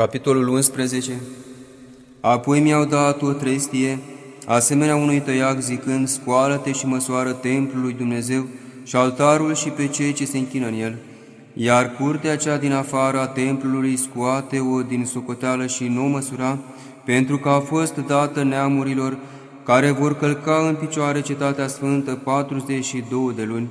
Capitolul 11 Apoi mi-au dat o trestie, asemenea unui tăiac zicând, Scoală-te și măsoară templul lui Dumnezeu și altarul și pe cei ce se închină în el. Iar curtea cea din afara templului scoate-o din socoteală și nu măsura, pentru că a fost dată neamurilor care vor călca în picioare cetatea sfântă 42 de luni.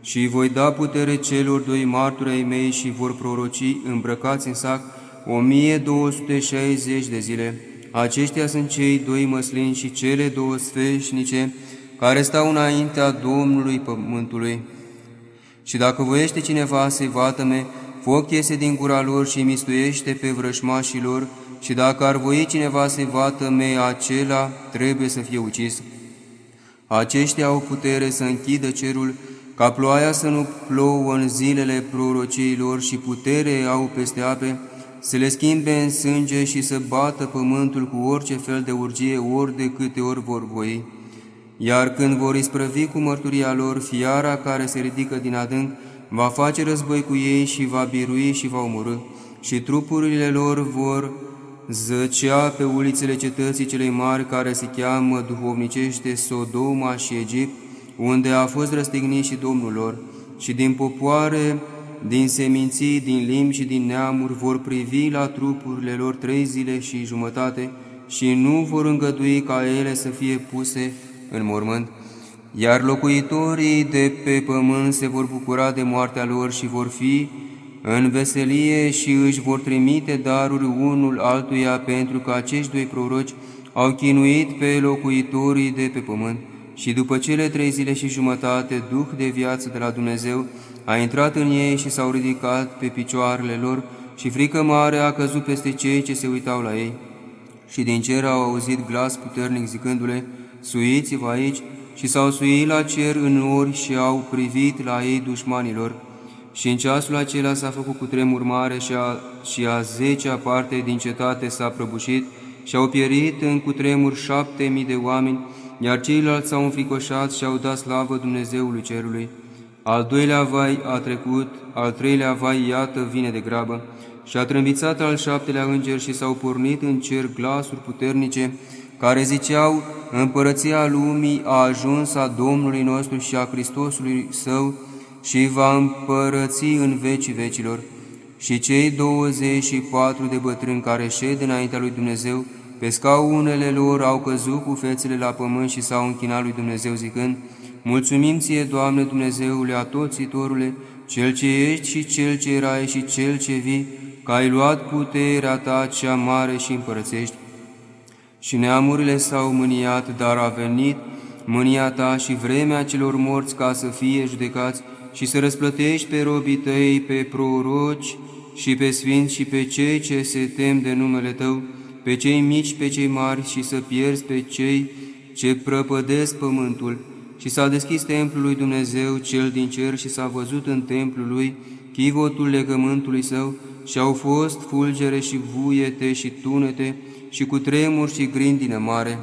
Și voi da putere celor doi marturi ai mei și vor proroci îmbrăcați în sac 1260 de zile. Aceștia sunt cei doi măslini și cele două sfeșnice care stau înaintea Domnului Pământului. Și dacă voiește cineva să-i vatăme, foc iese din gura lor și mistuiește pe vrășmașii lor, și dacă ar voi cineva să-i vatăme, acela trebuie să fie ucis. Aceștia au putere să închidă cerul, ca ploaia să nu plouă în zilele prorociilor și putere au peste ape, să le schimbe în sânge și să bată pământul cu orice fel de urgie, ori de câte ori vor voi. Iar când vor isprăvi cu mărturia lor, fiara care se ridică din adânc, va face război cu ei și va birui și va omorâ, și trupurile lor vor zăcea pe ulițele cetății celei mari care se cheamă duhovnicește Sodoma și Egipt, unde a fost răstignit și Domnul lor, și din popoare din seminții, din limbi și din neamuri vor privi la trupurile lor trei zile și jumătate și nu vor îngădui ca ele să fie puse în mormânt, iar locuitorii de pe pământ se vor bucura de moartea lor și vor fi în veselie și își vor trimite daruri unul altuia pentru că acești doi proroci au chinuit pe locuitorii de pe pământ. Și după cele trei zile și jumătate, Duh de viață de la Dumnezeu a intrat în ei și s-au ridicat pe picioarele lor și frică mare a căzut peste cei ce se uitau la ei. Și din cer au auzit glas puternic zicându-le, Suiți-vă aici, și s-au suit la cer în ori și au privit la ei dușmanilor. Și în ceasul acela s-a făcut cu tremur mare și a, și a zecea parte din cetate s-a prăbușit și au pierit în cutremur șapte mii de oameni, iar ceilalți s-au înfricoșat și au dat slavă Dumnezeului Cerului. Al doilea vai a trecut, al treilea vai, iată, vine de grabă, și a trâmbițat al șaptelea înger și s-au pornit în cer glasuri puternice, care ziceau, Împărăția lumii a ajuns a Domnului nostru și a Hristosului Său și va împărăți în vecii vecilor. Și cei 24 de bătrâni care șed înaintea lui Dumnezeu, pe scaunele lor au căzut cu fețele la pământ și s-au închinat lui Dumnezeu zicând, Mulțumim ție, Doamne Dumnezeule, atoțitorule, Cel ce ești și Cel ce erai și Cel ce vii, că ai luat puterea ta cea mare și împărățești. Și neamurile s-au mâniat, dar a venit mânia ta și vremea celor morți ca să fie judecați și să răsplătești pe robii tăi, pe proroci și pe sfinți și pe cei ce se tem de numele tău, pe cei mici, pe cei mari și să pierzi pe cei ce prăpădesc pământul și s-a deschis templul lui Dumnezeu cel din cer și s-a văzut în templul lui chivotul legământului său și au fost fulgere și vuiete și tunete și cu tremur și grindină mare.